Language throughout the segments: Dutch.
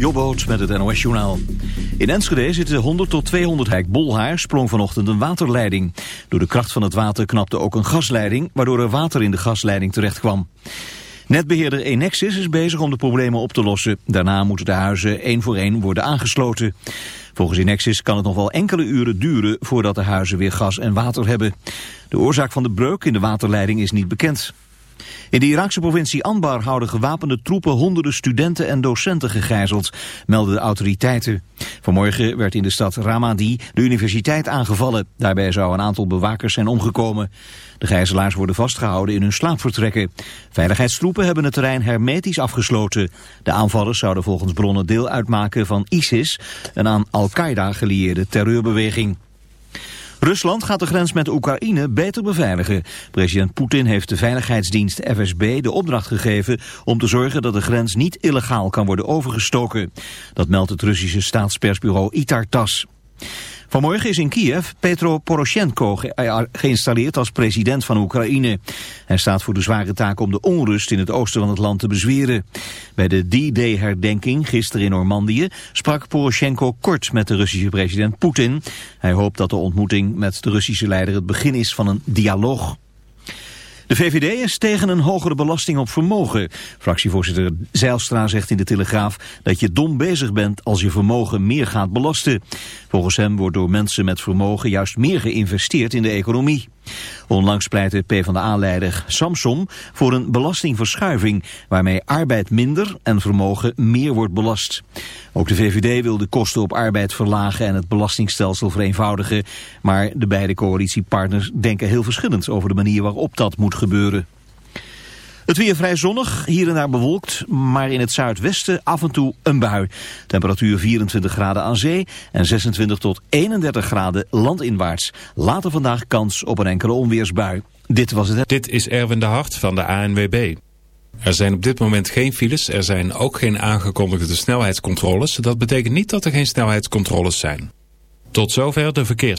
Jobboot met het NOS Journaal. In Enschede zitten 100 tot 200 hek Bolhaar sprong vanochtend een waterleiding. Door de kracht van het water knapte ook een gasleiding... waardoor er water in de gasleiding terecht kwam. Netbeheerder Enexis is bezig om de problemen op te lossen. Daarna moeten de huizen één voor één worden aangesloten. Volgens Enexis kan het nog wel enkele uren duren... voordat de huizen weer gas en water hebben. De oorzaak van de breuk in de waterleiding is niet bekend. In de Iraakse provincie Anbar houden gewapende troepen honderden studenten en docenten gegijzeld, melden de autoriteiten. Vanmorgen werd in de stad Ramadi de universiteit aangevallen. Daarbij zou een aantal bewakers zijn omgekomen. De gijzelaars worden vastgehouden in hun slaapvertrekken. Veiligheidstroepen hebben het terrein hermetisch afgesloten. De aanvallers zouden volgens bronnen deel uitmaken van ISIS, een aan Al-Qaeda gelieerde terreurbeweging. Rusland gaat de grens met Oekraïne beter beveiligen. President Poetin heeft de veiligheidsdienst FSB de opdracht gegeven om te zorgen dat de grens niet illegaal kan worden overgestoken. Dat meldt het Russische staatspersbureau Itar-Tas. Vanmorgen is in Kiev Petro Poroshenko eh, geïnstalleerd als president van Oekraïne. Hij staat voor de zware taak om de onrust in het oosten van het land te bezweren. Bij de D-Day-herdenking gisteren in Normandië sprak Poroshenko kort met de Russische president Poetin. Hij hoopt dat de ontmoeting met de Russische leider het begin is van een dialoog. De VVD is tegen een hogere belasting op vermogen. Fractievoorzitter Zeilstra zegt in de Telegraaf dat je dom bezig bent als je vermogen meer gaat belasten. Volgens hem wordt door mensen met vermogen juist meer geïnvesteerd in de economie. Onlangs pleitte PvdA-leider Samson voor een belastingverschuiving... waarmee arbeid minder en vermogen meer wordt belast. Ook de VVD wil de kosten op arbeid verlagen en het belastingstelsel vereenvoudigen. Maar de beide coalitiepartners denken heel verschillend over de manier waarop dat moet gebeuren. Het weer vrij zonnig, hier en daar bewolkt, maar in het zuidwesten af en toe een bui. Temperatuur 24 graden aan zee en 26 tot 31 graden landinwaarts. Later vandaag kans op een enkele onweersbui. Dit was het. Dit is Erwin de Hart van de ANWB. Er zijn op dit moment geen files, er zijn ook geen aangekondigde snelheidscontroles. Dat betekent niet dat er geen snelheidscontroles zijn. Tot zover de verkeers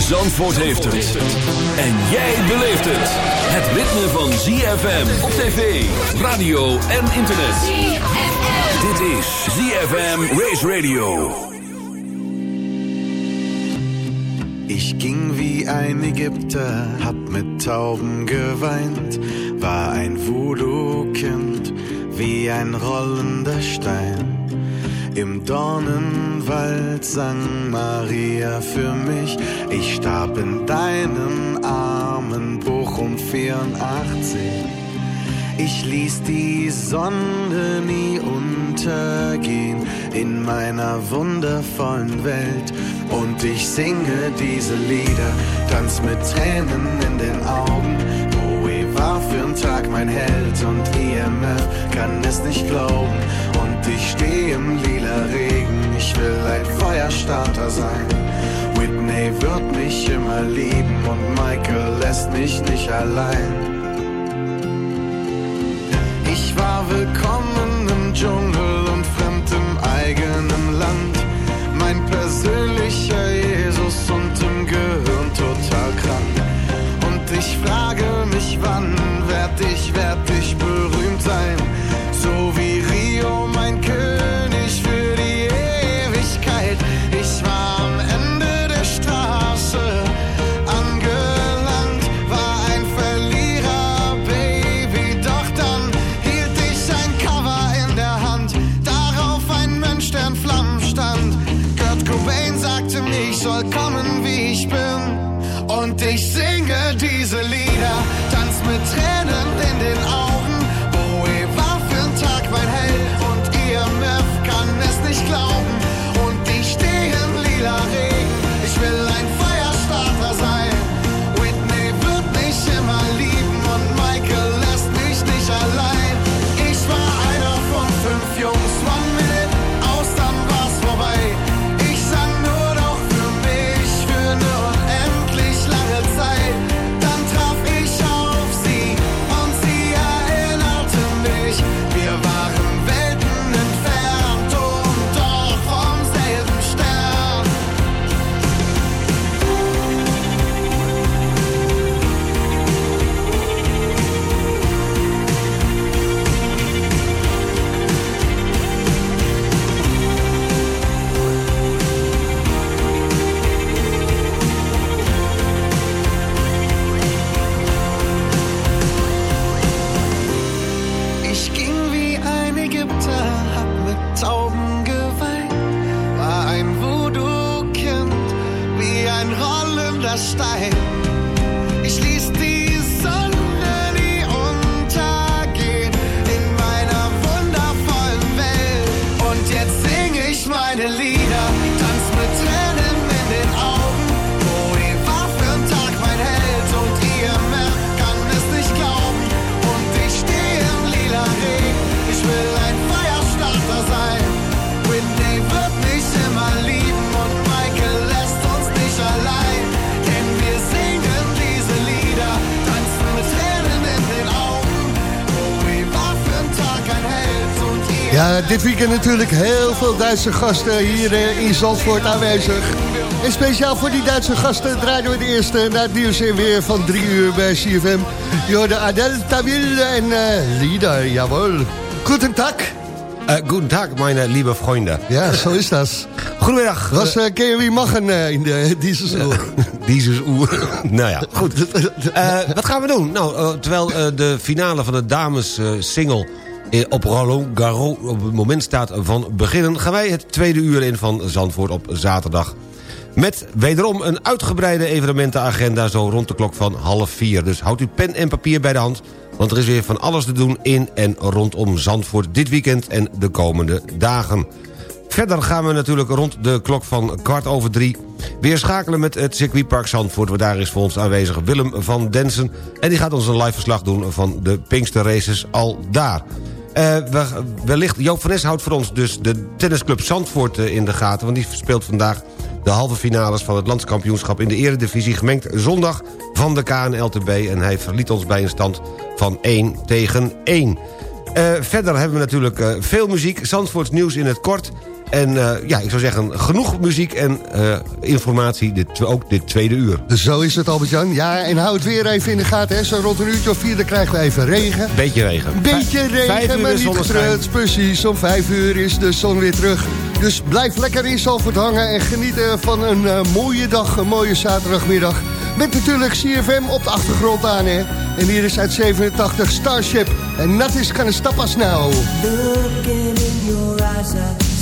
Zandvoort heeft het. En jij beleeft het. Het ritme van ZFM op tv, radio en internet. Dit is ZFM Race Radio. Ich ging wie ein Ägypter, hab mit Tauben geweint, war ein Voodoo-Kind, wie ein rollender Stein. Im Dornenwald sang Maria für mich. Ich starb in deinen Armen, Bochum 84. Ich ließ die Sonne nie untergehen in meiner wundervollen Welt. Und ich singe diese Lieder, tanz mit Tränen in den Augen. War für'n Tag mein Held und IMF kann es nicht glauben. Und ich stehe im lila Regen, ich will ein Feuerstarter sein. Whitney wird mich immer lieben und Michael lässt mich nicht allein. Ich war willkommen im Dschungel und fremd im eigenen Land. Mein persönlicher Jesus und im Gehirn total krank. Und ich frage Ja, dit weekend natuurlijk heel veel Duitse gasten hier eh, in Zandvoort aanwezig. En speciaal voor die Duitse gasten draaien we de eerste na het nieuws en weer van drie uur bij CFM. Je hoorde Adel Tawil en eh Lieder, jawel. Guten Tag. Uh, Tag, meine lieve vrienden. Ja, zo is dat. Goedemiddag. Was uh, maggen eh, in de? Dieses oer. nou ja, goed. Eh, wat gaan we doen? Nou, eh, terwijl eh, de finale van de dames eh, single eh, op Roland Garros op het moment staat van beginnen... gaan wij het tweede uur in van Zandvoort op zaterdag. Met wederom een uitgebreide evenementenagenda zo rond de klok van half vier. Dus houd uw pen en papier bij de hand... want er is weer van alles te doen in en rondom Zandvoort dit weekend en de komende dagen. Verder gaan we natuurlijk rond de klok van kwart over drie... weer schakelen met het circuitpark Zandvoort... waar daar is voor ons aanwezig Willem van Densen... en die gaat ons een live verslag doen van de Pinkster Races al daar. Eh, we, wellicht, Joop van Nes houdt voor ons dus de tennisclub Zandvoort eh, in de gaten... want die speelt vandaag de halve finales van het landskampioenschap... in de eredivisie gemengd zondag van de KNLTB... en hij verliet ons bij een stand van 1 tegen 1. Eh, verder hebben we natuurlijk veel muziek. Zandvoorts nieuws in het kort. En eh, ja, ik zou zeggen, genoeg muziek en eh, informatie, dit, ook dit tweede uur. Zo is het, Albert-Jan. Ja, en hou het weer even in de gaten. Hè. Zo rond een uurtje of vier, dan krijgen we even regen. Beetje regen. Beetje regen, maar niet getreurd. Precies, om vijf uur is de zon weer terug. Dus blijf lekker in Zalvoort hangen en genieten van een eh, mooie dag, een mooie zaterdagmiddag. Met natuurlijk CFM op de achtergrond aan, hè. En hier is uit 87 Starship. En dat is gonna stop us now. Looking in your eyes, I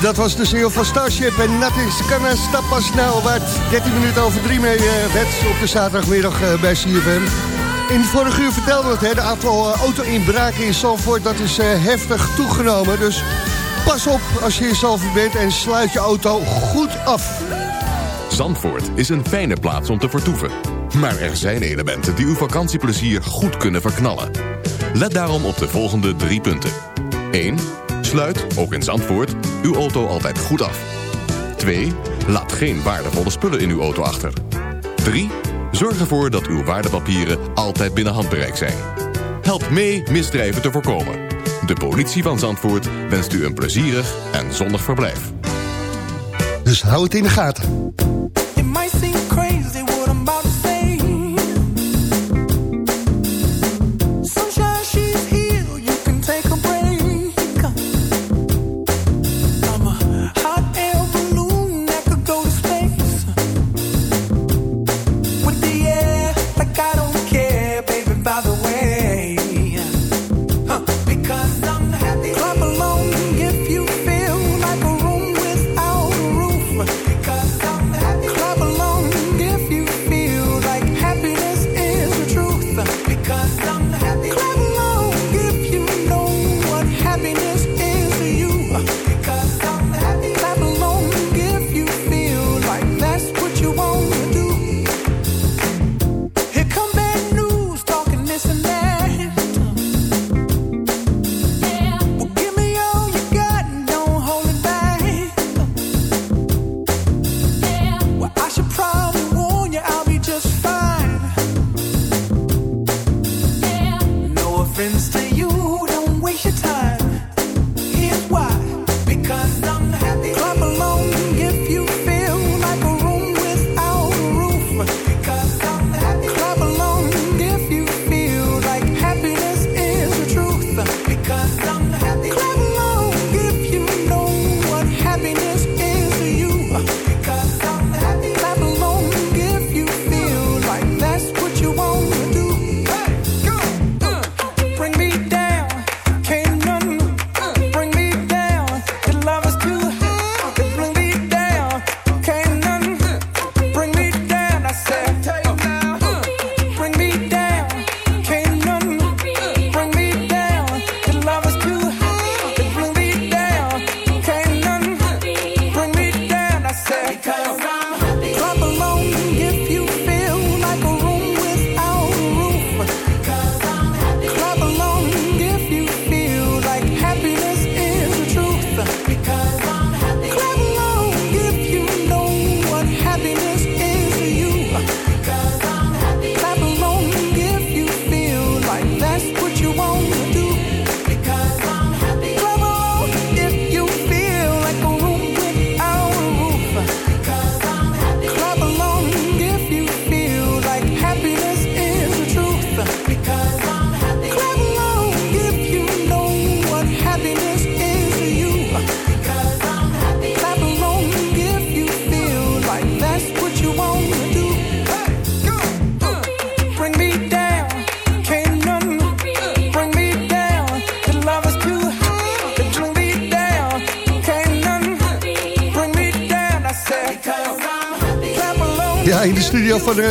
dat was de single van Starship en Natis Kana Stapas nou, waar het 13 minuten over 3 mee eh, werd op de zaterdagmiddag eh, bij CFM. In vorig uur vertelde het, hè, de aantal eh, auto-inbraken in Zalvoort, dat is eh, heftig toegenomen. Dus pas op als je in Zalvoort bent en sluit je auto goed af. Zandvoort is een fijne plaats om te vertoeven. Maar er zijn elementen die uw vakantieplezier goed kunnen verknallen. Let daarom op de volgende drie punten. 1. Sluit, ook in Zandvoort, uw auto altijd goed af. 2. Laat geen waardevolle spullen in uw auto achter. 3. Zorg ervoor dat uw waardepapieren altijd binnen handbereik zijn. Help mee misdrijven te voorkomen. De politie van Zandvoort wenst u een plezierig en zonnig verblijf. Dus hou het in de gaten. It might seem crazy what I'm about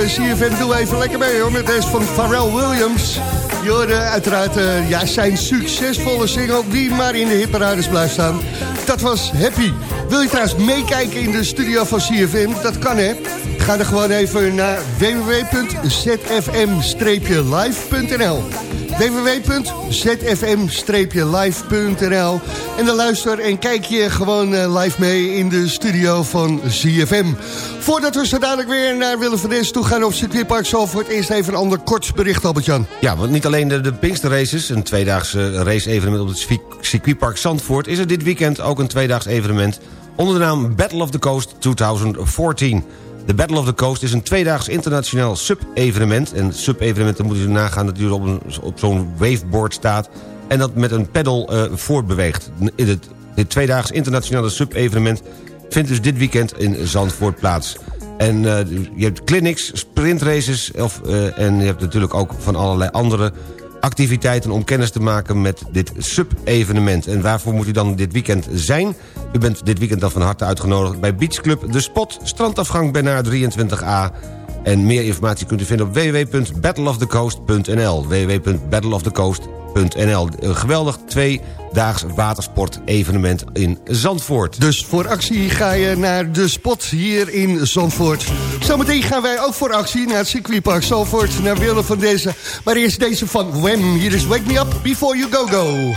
CFM doen we even lekker mee hoor. Met deze van Pharrell Williams. Je hoorde uiteraard eh, ja, zijn succesvolle single die maar in de hitparades blijft staan. Dat was Happy. Wil je trouwens meekijken in de studio van CFM? Dat kan hè. Ga er gewoon even naar www.zfm-live.nl www.zfm-live.nl En dan luister en kijk je gewoon eh, live mee in de studio van ZFM. Voordat we zo dadelijk weer naar Willem van Nes toe gaan op circuitpark Zalvoort... eerst even een ander kort bericht, Albert-Jan. Ja, want niet alleen de, de Pinkster Races, een tweedaagse race-evenement op het circuit- circuitpark Zandvoort... is er dit weekend ook een tweedaags evenement onder de naam Battle of the Coast 2014. De Battle of the Coast is een tweedaags internationaal sub-evenement. En sub-evenementen moeten je nagaan dat je op, een- op zo'n waveboard staat... en dat met een pedal eh, voortbeweegt. Het, dit tweedaags internationale sub-evenement vindt dus dit weekend in Zandvoort plaats. En eh, je hebt clinics, sprintraces of, eh, en je hebt natuurlijk ook van allerlei andere activiteiten om kennis te maken met dit sub-evenement. En waarvoor moet u dan dit weekend zijn? U bent dit weekend dan van harte uitgenodigd bij Beach Club De Spot... strandafgang Benaar 23A... En meer informatie kunt u vinden op www.battleofthecoast.nl www.battleofthecoast.nl Een geweldig tweedaags watersport-evenement in Zandvoort. Dus voor actie ga je naar de spot hier in Zandvoort. Zometeen gaan wij ook voor actie naar het circuitpark Zandvoort... naar Willem van deze. Maar eerst deze van Wem. Hier is Wake Me Up Before You Go Go.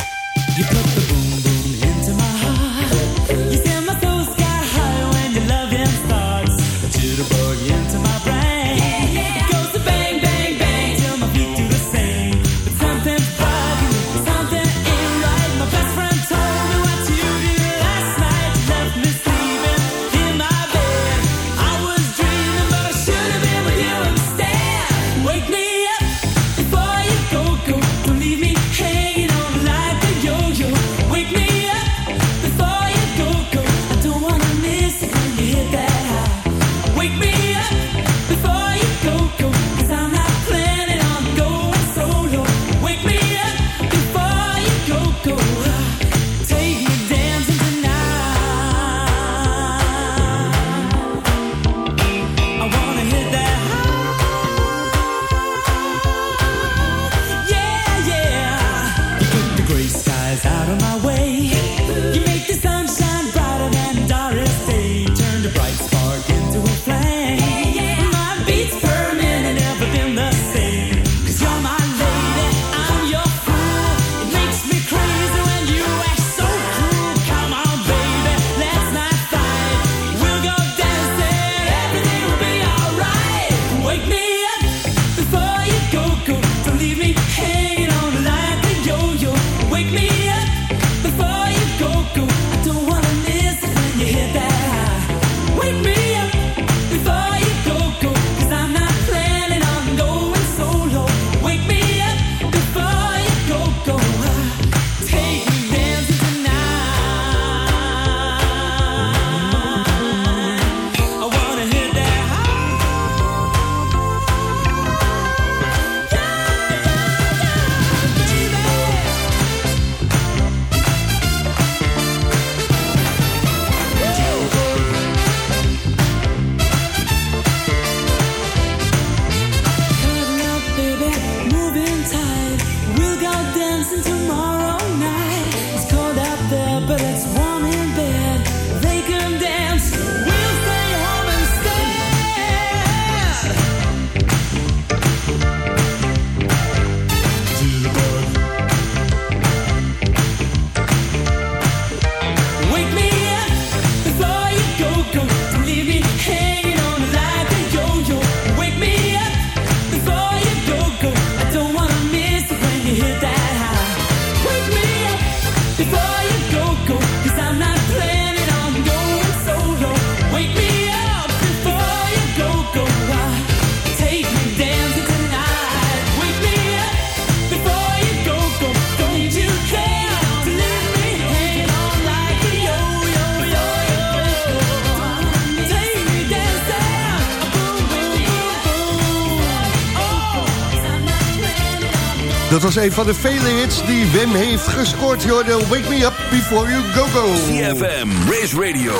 Was een van de vele hits die Wem heeft gescoord. Jorden, Wake Me Up Before You Go Go. CFM, Race Radio,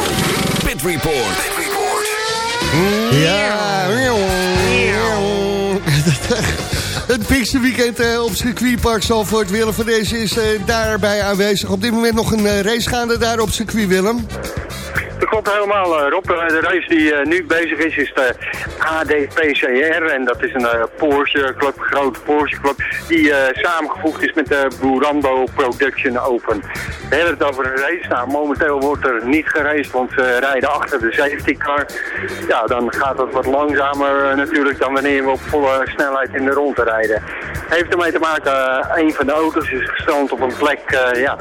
Pit Report. Ja. Het Pinksterweekend eh, op circuitpark Zalvoort. Willem van deze is eh, daarbij aanwezig. Op dit moment nog een eh, race gaande daar op circuit, Willem. Dat klopt helemaal, Rob. De race die nu bezig is, is de ADPCR. En dat is een eh, Porsche club, grote Porsche club, die eh, samengevoegd is met de Burambo Production Open. We hebben het over een race. Nou, momenteel wordt er niet geraced, want ze rijden achter de safety car. Ja, dan gaat het wat langzamer eh, natuurlijk dan wanneer we op volle snelheid in de ronde rijden. Heeft ermee te maken, eh, een van de auto's is gestrand op een plek eh, ja,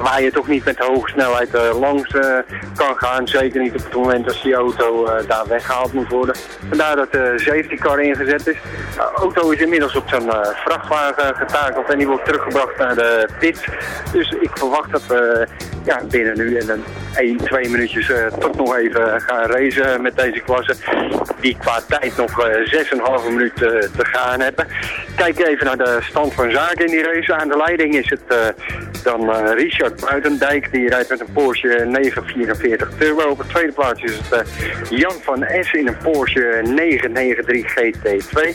waar je toch niet met hoge snelheid langs kan gaan. Zeker niet op het moment als die auto daar weggehaald moet worden. Vandaar dat de safety car ingezet is. De auto is inmiddels op zijn vrachtwagen getakeld en die wordt teruggebracht naar de pit. Dus ik verwacht dat we ja, binnen nu en dan 1, 2 minuutjes eh, toch nog even gaan racen met deze klasse. Die qua tijd nog eh 6,5 minuten eh, te gaan hebben. Kijk even naar de stand van zaken in die race. Aan de leiding is het eh, dan eh, Richard Buitendijk. Die rijdt met een Porsche 944 Turbo. Op de tweede plaats is het eh, Jan van S in een Porsche 993 GT2.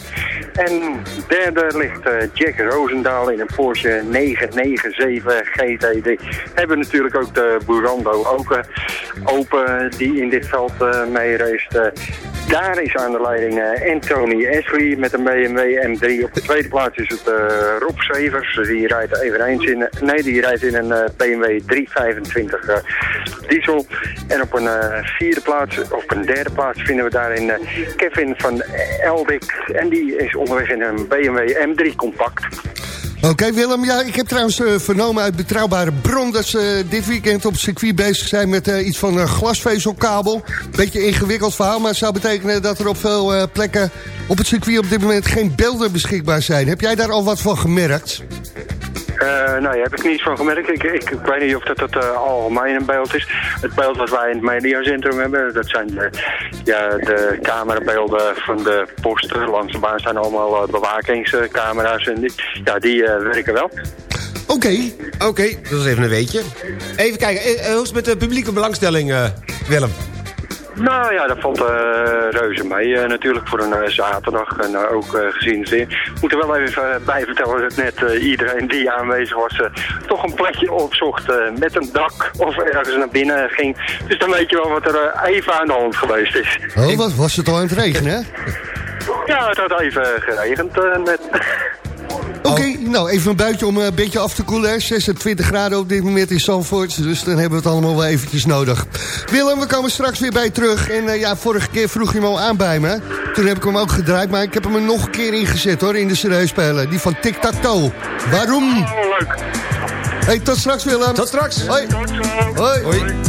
En derde ligt eh, Jack Roosendaal in een Porsche 997 GT3. Hebben natuurlijk ook de Burando open, open die in dit veld eh mee. Eh, daar is aan de leiding eh, Anthony Ashley met een BMW M3. Op de tweede plaats is het Rob Severs. Die rijdt eveneens in, nee, die rijdt in een BMW 325 eh, diesel. En op een vierde plaats, of op een derde plaats vinden we daarin Kevin van Eldik. En die is onderweg in een BMW M3 compact. Oké Willem, ja, ik heb trouwens eh, vernomen uit betrouwbare bron... dat ze dit weekend op circuit bezig zijn met eh, iets van een glasvezelkabel. Beetje ingewikkeld verhaal, maar het zou betekenen dat er op veel eh, plekken... op het circuit op dit moment geen beelden beschikbaar zijn. Heb jij daar al wat van gemerkt? Eh, nou, daar heb ik niets van gemerkt. Ik, ik, weet niet of dat, dat eh, algemeen een beeld is. Het beeld wat wij in het mediacentrum hebben, dat zijn de, ja, de camerabeelden van de posten. Langs de baan staan allemaal eh, bewakingscamera's en ja, die eh, werken wel. Oké, oké, dat is even een weetje. Even kijken, eh, eh, hoe is het met de publieke belangstelling, eh, Willem? Nou ja, dat valt eh, reuze mee eh, natuurlijk voor een eh, zaterdag. En eh, ook eh, gezien het weer. Ik moet er wel even eh, bij vertellen dat net eh, iedereen die aanwezig was... eh, toch een plekje opzocht eh, met een dak of ergens naar binnen ging. Dus dan weet je wel wat er eh, even aan de hand geweest is. Oh, wat was het al aan het regenen, hè? Ja, het had even geregend eh, net. Oké, nou even een buitje om eh, een beetje af te koelen. hè. 26 graden op dit moment in Zandvoort. Dus dan hebben we het allemaal wel eventjes nodig. Willem, we komen straks weer bij je terug. En eh, ja, vorige keer vroeg je hem al aan bij me. Toen heb ik hem ook gedraaid. Maar ik heb hem er nog een keer ingezet hoor, in de cd-speler. Die van Tic Tac Toe. Waarom? Oh, leuk. Hey, tot straks Willem. Tot straks. Hoi. Hoi. Hoi.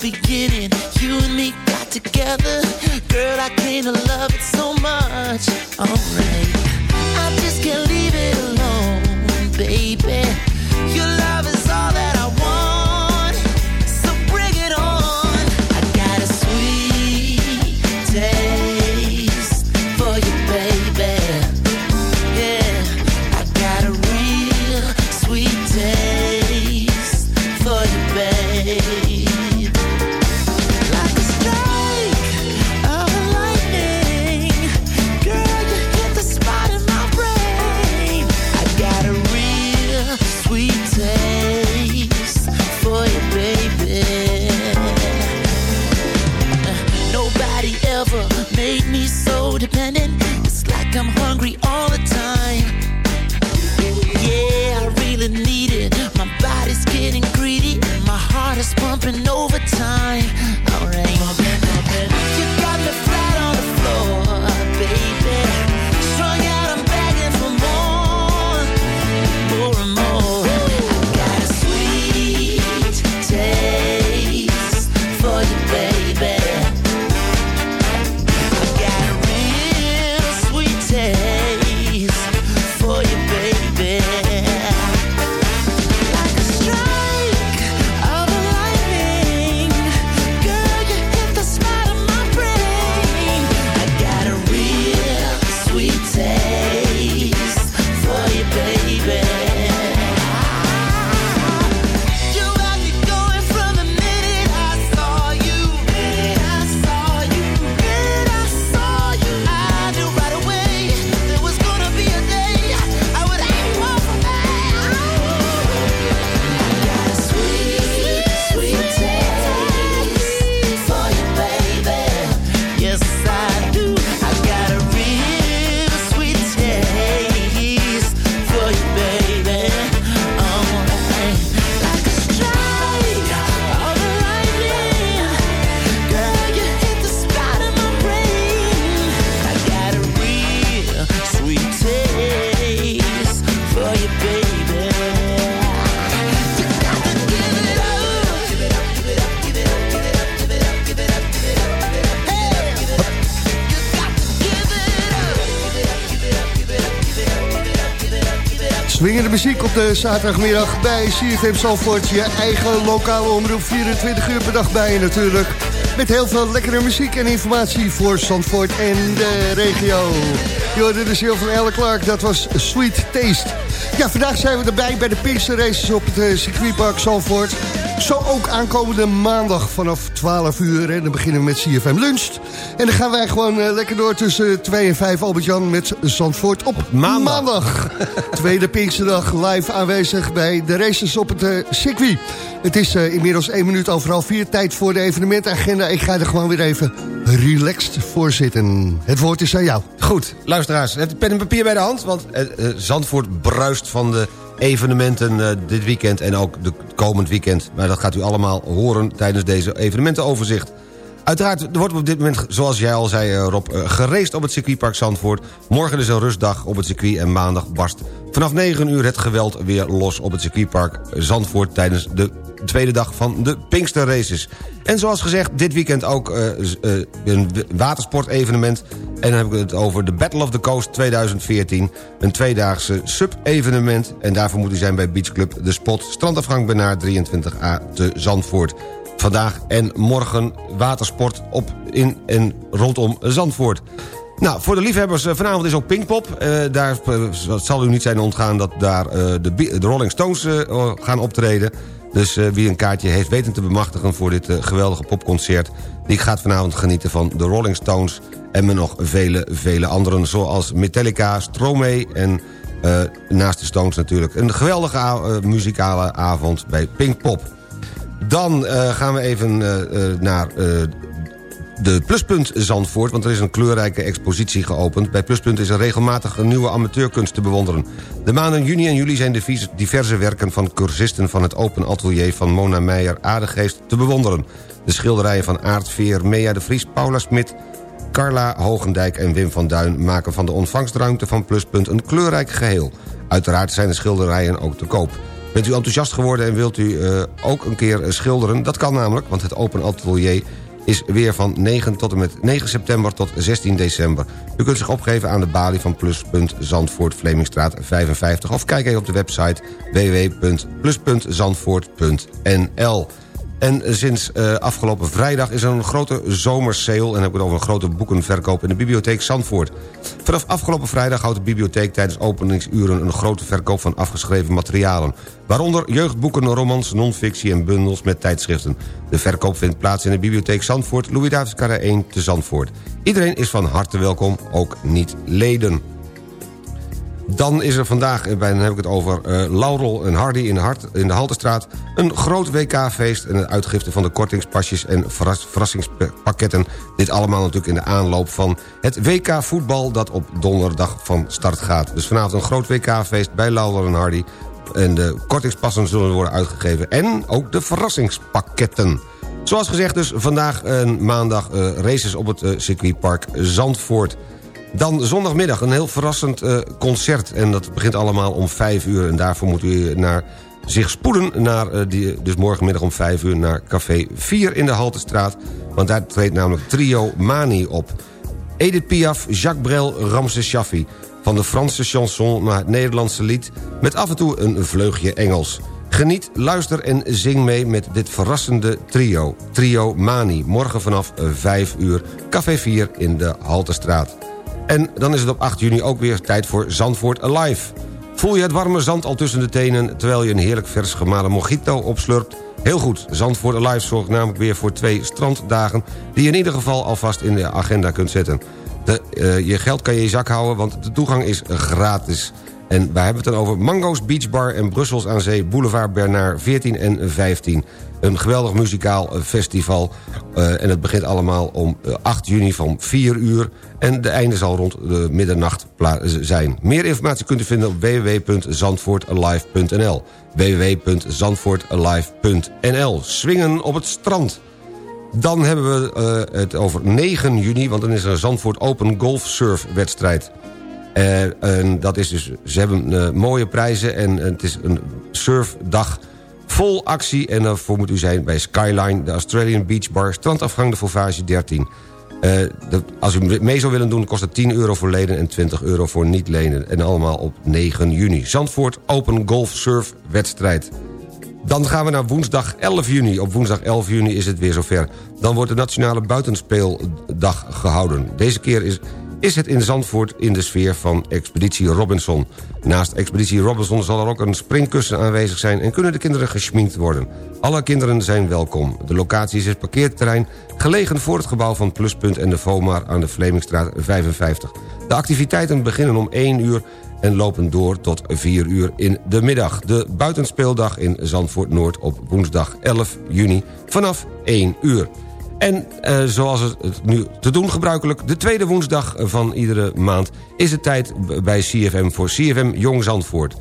Beginning, op de zaterdagmiddag bij CFM Zalvoort. Je eigen lokale omroep 24 uur per dag bij je natuurlijk. Met heel veel lekkere muziek en informatie voor Zandvoort en de regio. Hoorde de ziel van Elle Clark, dat was Sweet Taste. Ja, vandaag zijn we erbij bij de Pinkster Races op het eh, circuitpark Zandvoort. Zo ook aankomende maandag vanaf 12 uur. En dan beginnen we met CFM Lunch. En dan gaan wij gewoon eh, lekker door tussen 2 en 5 Albert-Jan met Zandvoort op maandag. Tweede Pinksterdag live aanwezig bij de races op het eh, circuit. Het is eh, inmiddels 1 minuut over half 4. Tijd voor de evenementagenda. Ik ga er gewoon weer even relaxed voor zitten. Het woord is aan jou. Goed, luisteraars, het pen en papier bij de hand... want Zandvoort bruist van de evenementen dit weekend... en ook de komend weekend. Maar dat gaat u allemaal horen tijdens deze evenementenoverzicht. Uiteraard er wordt op dit moment, zoals jij al zei eh, Rob... eh, geraced op het circuitpark Zandvoort. Morgen is een rustdag op het circuit en maandag barst vanaf 9 uur het geweld weer los op het circuitpark Zandvoort... tijdens de tweede dag van de Pinkster Races. En zoals gezegd, dit weekend ook eh, een watersportevenement. En dan heb ik het over de Battle of the Coast 2014. Een tweedaagse sub-evenement. En daarvoor moet u zijn bij Beach Club De Spot... strandafgang Benaar 23A te Zandvoort. Vandaag en morgen watersport op, in en rondom Zandvoort. Nou, voor de liefhebbers, eh, vanavond is ook Pinkpop. Eh, daar eh, zal u niet zijn ontgaan dat daar de, Rolling Stones gaan optreden. Dus wie een kaartje heeft weten te bemachtigen voor dit geweldige popconcert... die gaat vanavond genieten van de Rolling Stones... en met nog vele, vele anderen, zoals Metallica, Stromae... en naast de Stones natuurlijk een geweldige muzikale avond bij Pinkpop. Dan eh, gaan we even eh, eh, naar de Pluspunt Zandvoort... want er is een kleurrijke expositie geopend. Bij Pluspunt is er regelmatig een nieuwe amateurkunst te bewonderen. De maanden juni en juli zijn diverse werken van cursisten... van het Open Atelier van Mona Meijer Aardegeest te bewonderen. De schilderijen van Aart Veer, Mea de Vries, Paula Smit... Carla Hogendijk en Wim van Duin maken van de ontvangstruimte van Pluspunt een kleurrijk geheel. Uiteraard zijn de schilderijen ook te koop. Bent u enthousiast geworden en wilt u uh, ook een keer schilderen? Dat kan namelijk, want het Open Atelier is weer van 9, tot en met 9 september tot 16 december. U kunt zich opgeven aan de balie van Pluspunt Zandvoort Vlemingstraat 55... of kijk even op de website www.plus.zandvoort.nl. En sinds uh, afgelopen vrijdag is er een grote zomersale... en heb ik het over een grote boekenverkoop in de bibliotheek Zandvoort. Vanaf afgelopen vrijdag houdt de bibliotheek tijdens openingsuren... een grote verkoop van afgeschreven materialen. Waaronder jeugdboeken, romans, non-fictie en bundels met tijdschriften. De verkoop vindt plaats in de bibliotheek Zandvoort... Louis Davids 1 te Zandvoort. Iedereen is van harte welkom, ook niet-leden. Dan is er vandaag, en dan heb ik het over uh, Laurel en Hardy in de, Hart, in de Haltestraat... een groot WK-feest en een uitgifte van de kortingspasjes en verras, verrassingspakketten. Dit allemaal natuurlijk in de aanloop van het WK-voetbal... dat op donderdag van start gaat. Dus vanavond een groot WK-feest bij Laurel en Hardy... en de kortingspassen zullen worden uitgegeven. En ook de verrassingspakketten. Zoals gezegd dus vandaag een maandag uh, races op het circuitpark Zandvoort... Dan zondagmiddag een heel verrassend uh, concert. En dat begint allemaal om 5 uur. En daarvoor moet u naar, zich spoeden. Naar, uh, die, dus morgenmiddag om 5 uur naar Café 4 in de Haltestraat. Want daar treedt namelijk trio Mani op. Edith Piaf, Jacques Brel, Ramses Shaffi. Van de Franse chanson naar het Nederlandse lied... met af en toe een vleugje Engels. Geniet, luister en zing mee met dit verrassende trio. Trio Mani, morgen vanaf 5 uur, Café 4 in de Haltestraat. En dan is het op 8 juni ook weer tijd voor Zandvoort Alive. Voel je het warme zand al tussen de tenen... terwijl je een heerlijk vers gemalen mojito opslurpt? Heel goed, Zandvoort Alive zorgt namelijk weer voor twee stranddagen... die je in ieder geval alvast in de agenda kunt zetten. De, uh, je geld kan je in je zak houden, want de toegang is gratis. En wij hebben het dan over Mango's Beach Bar en Brussels aan Zee... Boulevard Bernard 14 en 15. Een geweldig muzikaal eh, festival. Uh, en het begint allemaal om 8 juni van 4 uur. En de einde zal rond de middernacht zijn. Meer informatie kunt u vinden op www.zandvoortalive.nl www.zandvoortalive.nl Swingen op het strand. Dan hebben we het over 9 juni, want dan is er een Zandvoort Open Golf Surf wedstrijd. Uh, en dat is dus, ze hebben uh, mooie prijzen en het is een surfdag vol actie. En daarvoor moet u zijn bij Skyline, de Australian Beach Bar, strandafgang de Fauvage 13. Uh, de, als u mee zou willen doen, kost het 10 euro voor leden en 20 euro voor niet-leden. En allemaal op 9 juni. Zandvoort Open Golf Surf wedstrijd. Dan gaan we naar woensdag 11 juni. Op woensdag 11 juni is het weer zover. Dan wordt de Nationale Buitenspeeldag gehouden. Deze keer is is het in Zandvoort in de sfeer van Expeditie Robinson. Naast Expeditie Robinson zal er ook een springkussen aanwezig zijn... en kunnen de kinderen geschminkt worden. Alle kinderen zijn welkom. De locatie is het parkeerterrein gelegen voor het gebouw van Pluspunt... en de FOMAR aan de Vlemingstraat 55. De activiteiten beginnen om 1 uur en lopen door tot 4 uur in de middag. De buitenspeeldag in Zandvoort Noord op woensdag 11 juni vanaf 1 uur. En uh, zoals het nu te doen gebruikelijk... de tweede woensdag van iedere maand is het tijd bij CFM voor CFM Jong Zandvoort.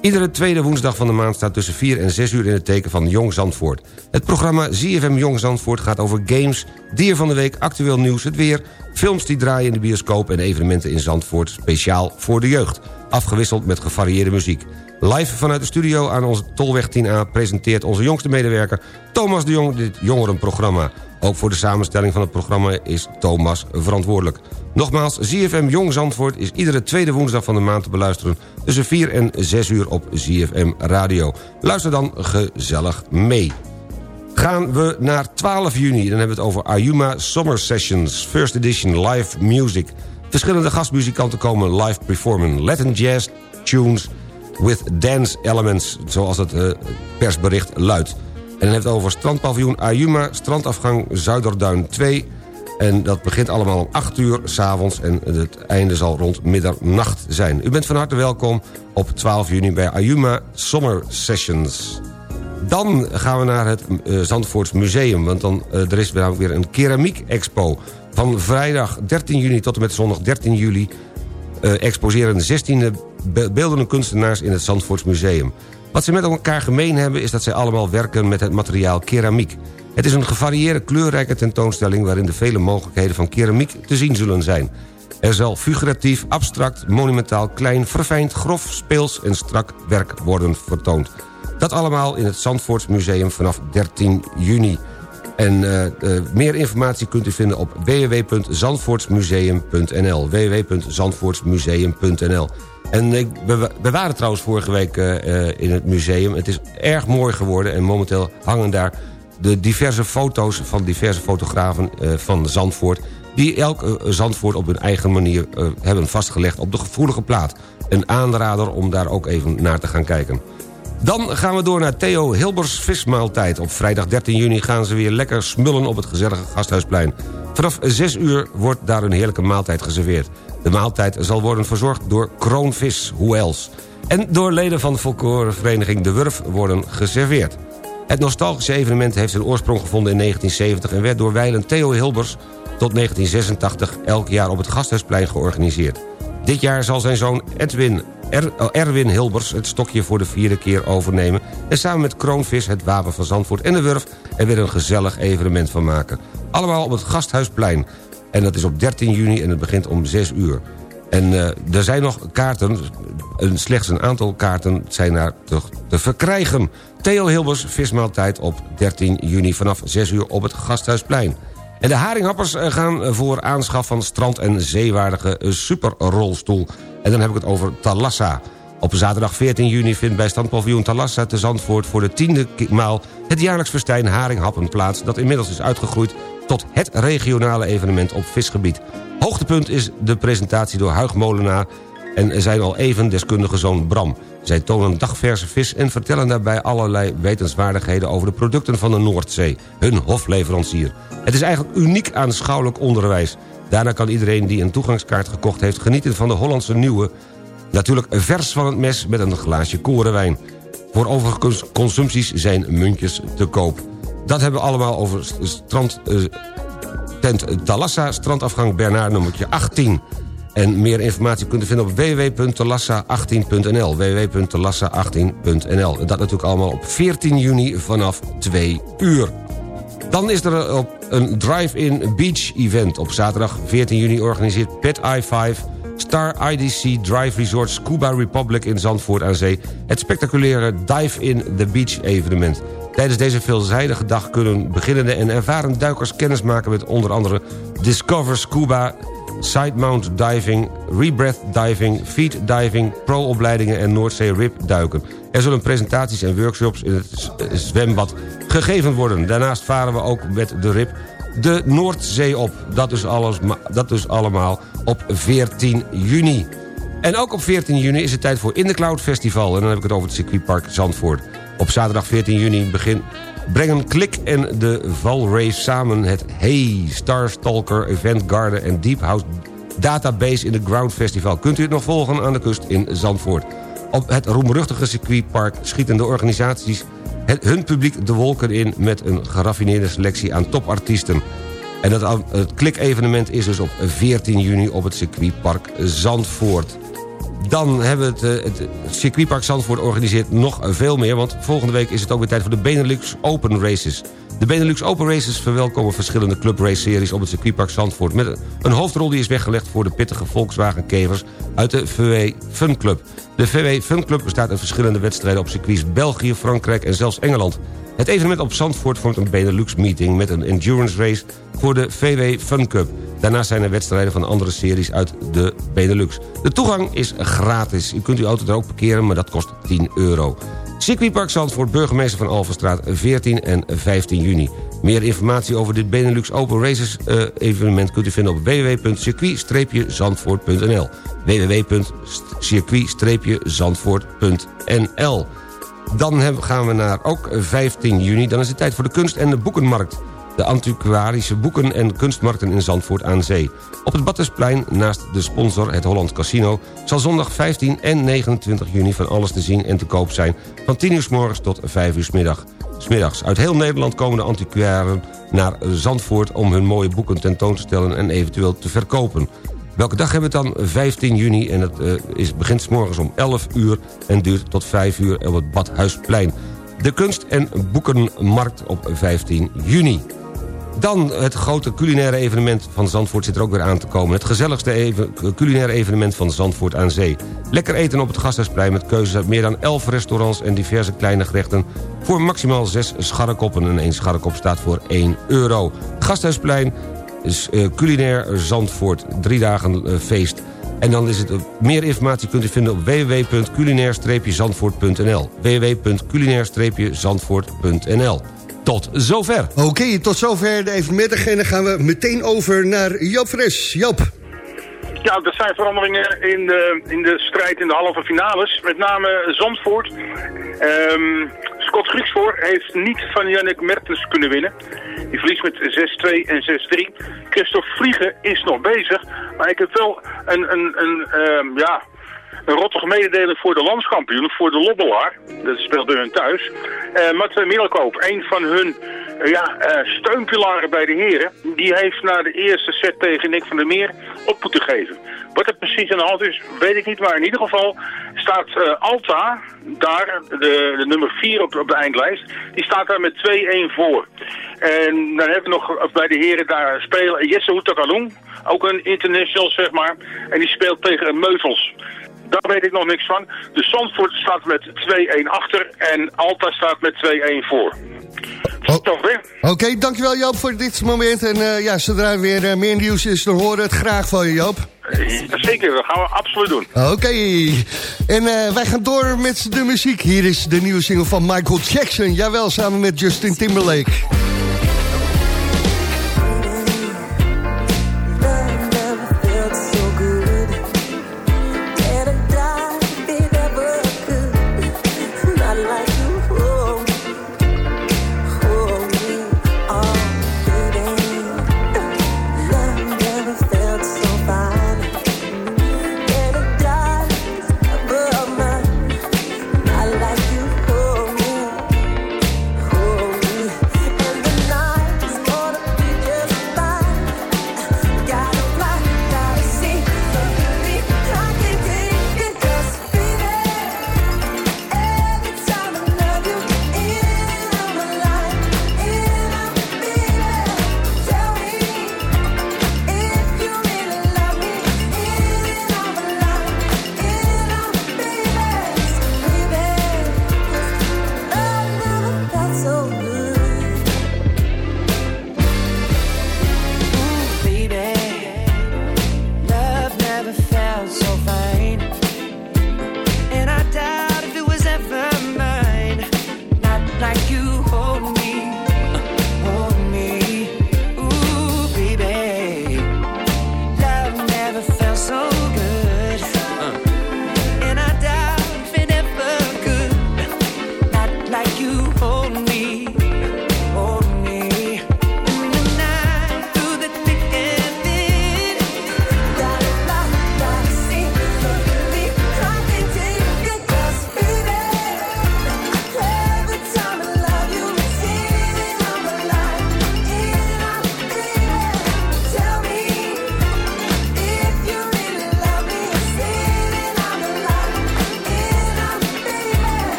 Iedere tweede woensdag van de maand staat tussen 4 en 6 uur in het teken van Jong Zandvoort. Het programma CFM Jong Zandvoort gaat over games, dier van de week, actueel nieuws, het weer... films die draaien in de bioscoop en evenementen in Zandvoort speciaal voor de jeugd. Afgewisseld met gevarieerde muziek. Live vanuit de studio aan onze Tolweg 10A presenteert onze jongste medewerker Thomas de Jong dit jongerenprogramma. Ook voor de samenstelling van het programma is Thomas verantwoordelijk. Nogmaals, ZFM Jong Zandvoort is iedere tweede woensdag van de maand te beluisteren... tussen 4 en 6 uur op ZFM Radio. Luister dan gezellig mee. Gaan we naar 12 juni, dan hebben we het over Ayuma Summer Sessions... First Edition Live Music. Verschillende gastmuzikanten komen live performen. Latin jazz tunes with dance elements, zoals het uh, persbericht luidt. En dan heeft het over strandpaviljoen Ayuma, strandafgang Zuiderduin 2... En dat begint allemaal om 8 uur s'avonds en het einde zal rond middernacht zijn. U bent van harte welkom op 12 juni bij Ayuma Summer Sessions. Dan gaan we naar het uh, Zandvoorts Museum. Want dan, uh, er is weer, een keramiek-expo. Van vrijdag 13 juni tot en met zondag 13 juli... Uh, exposeren de 16e beeldende kunstenaars in het Zandvoorts Museum. Wat ze met elkaar gemeen hebben is dat zij allemaal werken met het materiaal keramiek. Het is een gevarieerde kleurrijke tentoonstelling... waarin de vele mogelijkheden van keramiek te zien zullen zijn. Er zal figuratief, abstract, monumentaal, klein, verfijnd, grof, speels en strak werk worden vertoond. Dat allemaal in het Zandvoorts Museum vanaf 13 juni. En uh, uh, meer informatie kunt u vinden op www.zandvoortsmuseum.nl www.zandvoortsmuseum.nl En ik, we, waren trouwens vorige week in het museum. Het is erg mooi geworden en momenteel hangen daar de diverse foto's van diverse fotografen van Zandvoort... die elk Zandvoort op hun eigen manier hebben vastgelegd op de gevoelige plaat. Een aanrader om daar ook even naar te gaan kijken. Dan gaan we door naar Theo Hilbers vismaaltijd. Op vrijdag 13 juni gaan ze weer lekker smullen op het gezellige Gasthuisplein. Vanaf 6 uur wordt daar een heerlijke maaltijd geserveerd. De maaltijd zal worden verzorgd door Kroonvis, hoe else. En door leden van de folklorevereniging De Wurf worden geserveerd. Het nostalgische evenement heeft zijn oorsprong gevonden in 1970... en werd door wijlen Theo Hilbers tot 1986 elk jaar op het Gasthuisplein georganiseerd. Dit jaar zal zijn zoon Edwin er Erwin Hilbers het stokje voor de vierde keer overnemen... en samen met Kroonvis, het Wapen van Zandvoort en de Wurf... er weer een gezellig evenement van maken. Allemaal op het Gasthuisplein. En dat is op 13 juni en het begint om 6 uur. En uh, er zijn nog kaarten, een, slechts een aantal kaarten zijn daar te, te verkrijgen. Theo Hilbers, vismaaltijd op 13 juni vanaf 6 uur op het Gasthuisplein. En de haringhappers eh, gaan voor aanschaf van strand- en zeewaardige superrolstoel. En dan heb ik het over Talassa. Op zaterdag 14 juni vindt bij standpaviljoen Talassa te Zandvoort... voor de tiende maal het jaarlijks festijn Haringhappen plaats... dat inmiddels is uitgegroeid tot het regionale evenement op visgebied. Hoogtepunt is de presentatie door Huig Molenaar... en zijn al even deskundige zoon Bram. Zij tonen dagverse vis en vertellen daarbij allerlei wetenswaardigheden... over de producten van de Noordzee, hun hofleverancier. Het is eigenlijk uniek aanschouwelijk onderwijs... Daarna kan iedereen die een toegangskaart gekocht heeft... genieten van de Hollandse nieuwe. Natuurlijk vers van het mes met een glaasje korenwijn. Voor overige consumpties zijn muntjes te koop. Dat hebben we allemaal over strand, uh, tent Talassa... strandafgang Bernard nummertje 18. En meer informatie kunt u vinden op www.talassa18.nl. www.talassa18.nl. Dat natuurlijk allemaal op 14 juni vanaf 2 uur. Dan is er op een drive-in beach event. Op zaterdag 14 juni organiseert Pet I5 Star IDC Drive Resort Scuba Republic in Zandvoort aan Zee... het spectaculaire Dive in the Beach evenement. Tijdens deze veelzijdige dag kunnen beginnende en ervaren duikers kennismaken met onder andere Discover Scuba side-mount diving, rebreath diving, feed diving... pro-opleidingen en Noordzee rip duiken. Er zullen presentaties en workshops in het zwembad gegeven worden. Daarnaast varen we ook met de rip de Noordzee op. Dat is, alles, dat dus allemaal op 14 juni. En ook op 14 juni is het tijd voor In the Cloud Festival. En dan heb ik het over het circuitpark Zandvoort. Op zaterdag 14 juni begin, brengen Klik en de Valrace samen... het Hey Starstalker Event Garden en Deep House Database in de Ground Festival. Kunt u het nog volgen aan de kust in Zandvoort. Op het roemruchtige circuitpark schieten de organisaties... Hun publiek de wolken in met een geraffineerde selectie aan topartiesten. En dat, het klik-evenement is dus op 14 juni op het circuitpark Zandvoort. Dan hebben we het, het circuitpark Zandvoort organiseert nog veel meer... want volgende week is het ook weer tijd voor de Benelux Open Races. De Benelux Open Races verwelkomen verschillende clubrace-series op het circuitpark Zandvoort... met een hoofdrol die is weggelegd voor de pittige Volkswagen-kevers uit de VW Fun Club. De VW Fun Club bestaat uit verschillende wedstrijden op circuits België, Frankrijk en zelfs Engeland. Het evenement op Zandvoort vormt een Benelux-meeting met een endurance race voor de VW Fun Cup. Daarnaast zijn er wedstrijden van andere series uit de Benelux. De toegang is gratis. U kunt uw auto er ook parkeren, maar dat kost 10 euro. Circuitpark Zandvoort, burgemeester van Alvenstraat, 14 en 15 juni. Meer informatie over dit Benelux Open Races uh, evenement kunt u vinden op www.circuit-zandvoort.nl www.circuit-zandvoort.nl Dan gaan we naar ook 15 juni, dan is het tijd voor de kunst- en de boekenmarkt de antiquarische boeken- en kunstmarkten in Zandvoort aan Zee. Op het Battersplein, naast de sponsor het Holland Casino... zal zondag 15 en 29 juni van alles te zien en te koop zijn... van 10 uur s morgens tot 5 uur s middag. smiddags. Uit heel Nederland komen de antiquaren naar Zandvoort... om hun mooie boeken tentoon te stellen en eventueel te verkopen. Welke dag hebben we dan? 15 juni en het uh, is, begint morgens om 11 uur... en duurt tot 5 uur op het Badhuisplein. De kunst- en boekenmarkt op 15 juni. Dan het grote culinaire evenement van Zandvoort zit er ook weer aan te komen. Het gezelligste culinaire evenement van Zandvoort aan Zee. Lekker eten op het Gasthuisplein met keuzes uit meer dan 11 restaurants... en diverse kleine gerechten voor maximaal 6 scharrekoppen. En één scharrekop staat voor 1 euro. Gasthuisplein is culinair Zandvoort. Drie dagen uh, feest. En dan is het, uh, meer informatie kunt u vinden op www.culinair-zandvoort.nl www.culinair-zandvoort.nl tot zover. Oké, okay, tot zover de evenmiddag. En dan gaan we meteen over naar Joop Fres. Joop. Ja, er zijn veranderingen in de, in de strijd in de halve finales. Met name Zandvoort. Um, Scott Grieksvoor heeft niet van Yannick Mertens kunnen winnen. Die verliest met 6-2 en 6-3. Christophe Vliegen is nog bezig. Maar ik heb wel een, een, een um, ja, een rottige mededeling voor de landskampioen, voor de Lobbelaar. Dat speelt bij hun thuis. Uh, Matt Middelkoop, een van hun uh, ja, uh, steunpilaren bij de heren, die heeft na de eerste set tegen Nick van der Meer op moeten geven. Wat er precies aan de hand is, weet ik niet. Maar in ieder geval staat Alta, daar, de, de nummer 4 op, op de eindlijst, die staat daar met 2-1 voor. En dan hebben we nog bij de heren daar spelen Jesse Houtakalung, ook een international zeg maar. En die speelt tegen Meutels. Daar weet ik nog niks van. De Zandvoort staat met 2-1 achter en Alta staat met 2-1 voor. Oh. Oké, okay, dankjewel Joop voor dit moment. En uh, ja, zodra er weer uh, meer nieuws is, dan horen we het graag van je Joop. Zeker, dat gaan we absoluut doen. Oké, okay. en uh, wij gaan door met de muziek. Hier is de nieuwe single van Michael Jackson. Jawel, samen met Justin Timberlake.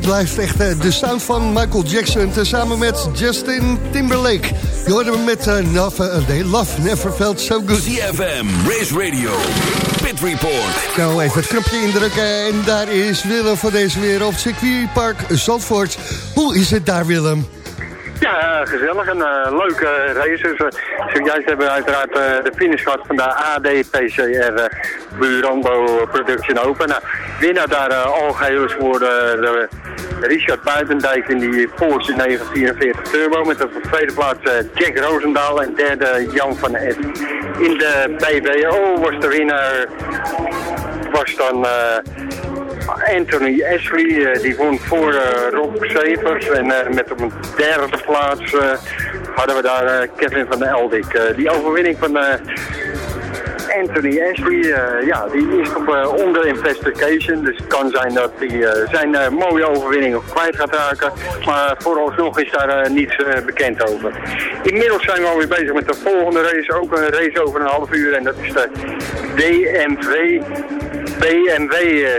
Het blijft echt eh, de sound van Michael Jackson... tezamen met Justin Timberlake. Je hoorde hem met uh, Love, uh, nee, Love Never Felt So Good. CFM, Race Radio, Pit Report. Nou, even het knopje indrukken en daar is Willem van deze weer op circuitpark Zandvoort. Hoe is het daar, Willem? Ja, gezellig en uh, leuke races. Uh, zojuist hebben we uiteraard uh, de finish gehad van de ADPCR Burando Production Open. Nou, winnaar daar uh, algeheel is voor de Richard Buitendijk in die Porsche 944 Turbo. Met op de tweede plaats Jack Roosendaal en derde Jan van S. In de BBO was de winnaar was dan... Anthony Ashley, die won voor uh, Rob Severs. En met op een derde plaats hadden we daar Kevin van der Eldik. die overwinning van Anthony Ashley, ja, die is op onder investigation. Dus het kan zijn dat hij zijn mooie overwinning kwijt gaat raken. Maar vooralsnog is daar niets bekend over. Inmiddels zijn we alweer bezig met de volgende race. Ook een race over een half uur. En dat is de DMV BMW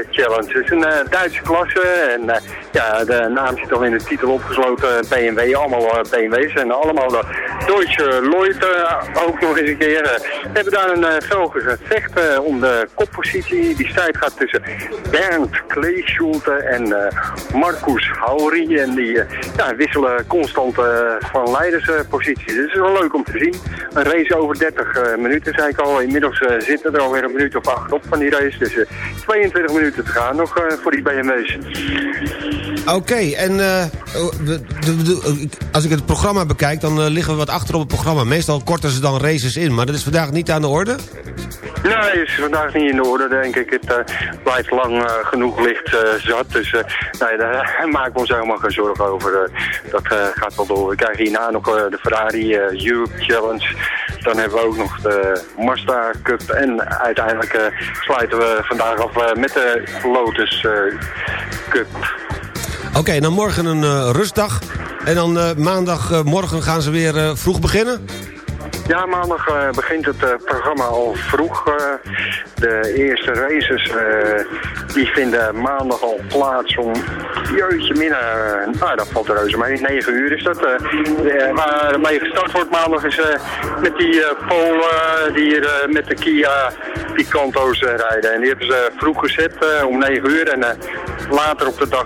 Challenge. Het is een uh, Duitse klasse en uh, ja, de naam zit al in de titel opgesloten. BMW, allemaal BMW's en allemaal de Deutsche Lloyd ook nog eens een keer. we hebben daar een velge gevecht om de koppositie. Die strijd gaat tussen Bernd Kleeschulte en Marcus Hauri. En die ja, wisselen constant van leiderspositie. Dus het is wel leuk om te zien. Een race over 30 minuten, zei ik al. Inmiddels zitten er alweer een minuut of acht op van die race. Dus 22 minuten te gaan nog uh, voor die BMW's. Oké, okay, en uh, als ik het programma bekijk... dan uh, liggen we wat achter op het programma. Meestal korten ze dan races in, maar dat is vandaag niet aan de orde? Nee, is vandaag niet in de orde, denk ik. Het blijft lang genoeg licht zat. Dus nee, daar maken we ons helemaal geen zorgen over. dat gaat wel door. We krijgen hierna nog de Ferrari Europe Challenge... Dan hebben we ook nog de Mazda Cup. En uiteindelijk uh, sluiten we vandaag af uh, met de Lotus uh, Cup. Oké, okay, dan morgen een rustdag. En dan maandagmorgen gaan ze weer vroeg beginnen? Ja, maandag uh, begint het uh, programma al vroeg. Uh, de eerste races die vinden maandag al plaats om jeutje minder. nou, dat valt er reuze mee. 9 uur is dat. waar mee gestart wordt maandag is met die Polen die hier met de Kia Picanto's rijden. En die hebben ze vroeg gezet om 9 uur. En later op de dag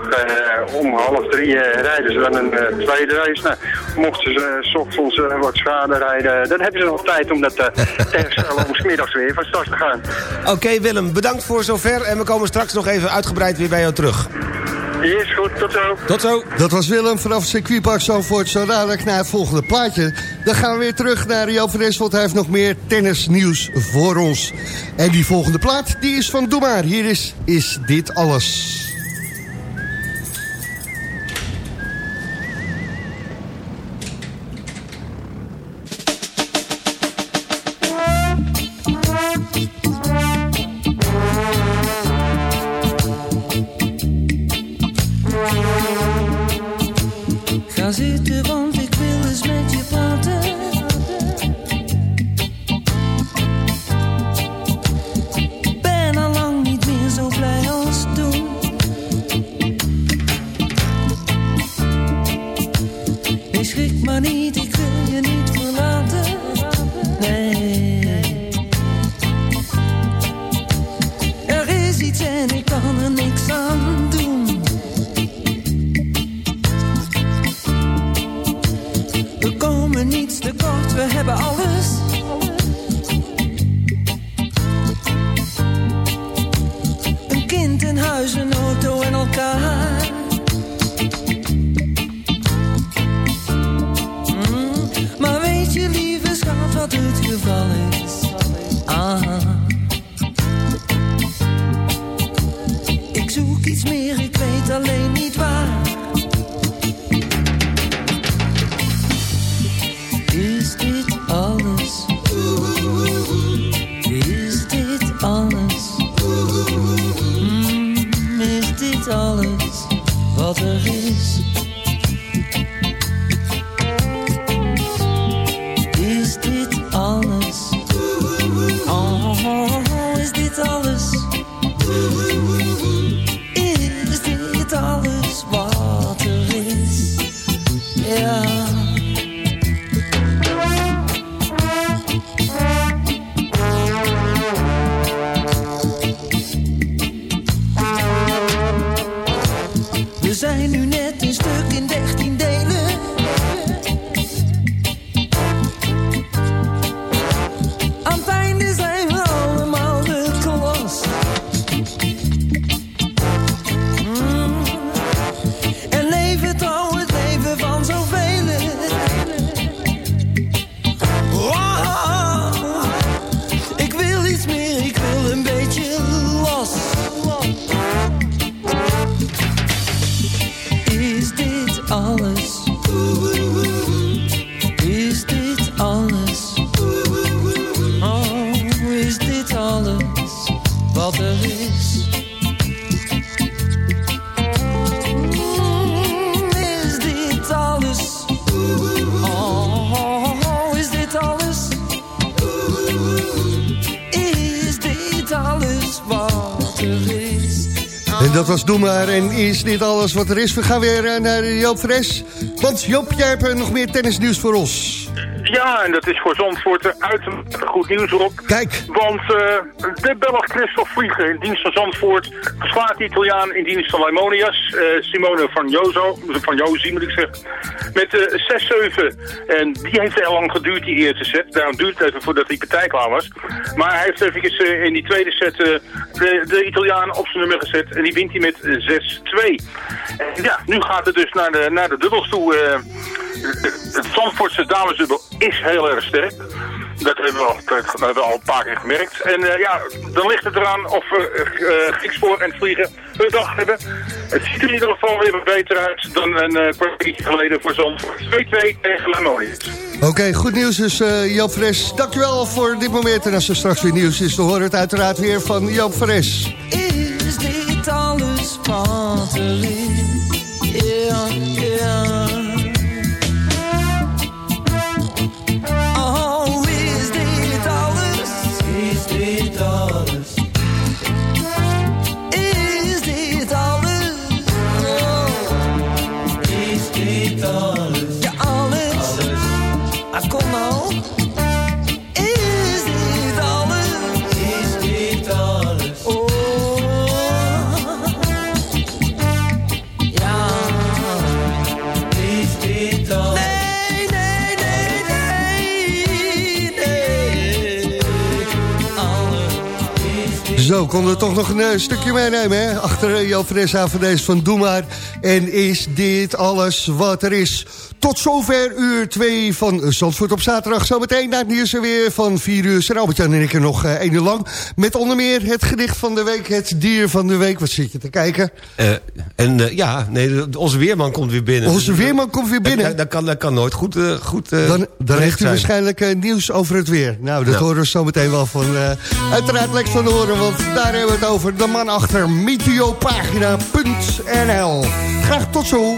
om half drie rijden ze dan een tweede race. Nou, mochten ze s ochtends wat schade rijden, dan hebben ze nog tijd om dat te om smiddags weer van start te gaan. Oké Willem, bedankt voor zover en we komen straks nog even uitgebreid weer bij jou terug. Is goed, tot zo. Tot zo. Dat was Willem vanaf het circuitpark Zandvoort. Zo dadelijk naar het volgende plaatje. Dan gaan we weer terug naar Rio van want hij heeft nog meer tennisnieuws voor ons. En die volgende plaat, die is van Doe maar. Hier is Is Dit Alles. In een huis, een auto en elkaar. Mm. Maar weet je, lieve schat, wat het geval is? Dat was Doe maar. En is dit alles wat er is? We gaan weer eh, naar Joop Fres. Want Joop, jij hebt eh, nog meer tennisnieuws voor ons. Ja, en dat is voor Zandvoort uitermate goed nieuws erop. Kijk. Want eh, de Belg Christophe Vliegen in dienst van Zandvoort verslaat de Italiaan in dienst van Leimonias, eh, Simone van Jozo, van Jozi moet ik zeggen, met eh 6-7. En die heeft heel lang geduurd, die eerste set. Daarom duurt het even voordat die partij klaar was. Maar hij heeft even in die tweede set de, de Italiaan op zijn nummer gezet en die wint hij met eh, 6-2. En ja, nu gaat het dus naar de, naar de dubbels toe. het Zandvoortse damesdubbel is heel erg sterk. Dat hebben we al, dat hebben we al een paar keer gemerkt. En eh, ja, dan ligt het eraan of we uh, Griekspoor en vliegen hun dag hebben. Het ziet er in ieder geval weer wat beter uit dan een uh, kwartiertje geleden voor Zandvoort. 2-2 tegen Lamonius. Oké, goed nieuws dus uh, Joop Fres. Dankjewel voor dit moment. En als er straks weer nieuws is, dan horen we het uiteraard weer van Joop Fres. Is dit alles er is? Ja, Zo, konden we toch nog een eh, stukje meenemen, hè? Achter Joop Fres aan van deze van Doe maar. En is dit alles wat er is? Tot zover uur 2 van Zandvoort op zaterdag. Zometeen na het nieuws er weer van 4 uur. Zijn Albert-Jan en ik er nog uh, één uur lang. Met onder meer het gedicht van de week, het dier van de week. Wat zit je te kijken? Uh, en uh, ja, nee, onze weerman komt weer binnen. Onze weerman komt weer binnen? Dat, dat, kan, dat kan nooit goed uh, goed Dan, dan heeft u zijn. waarschijnlijk nieuws over het weer. Nou, dat nou. horen we zometeen wel van... uiteraard Lex van horen, want daar hebben we het over. De man achter meteopagina.nl Graag tot zo.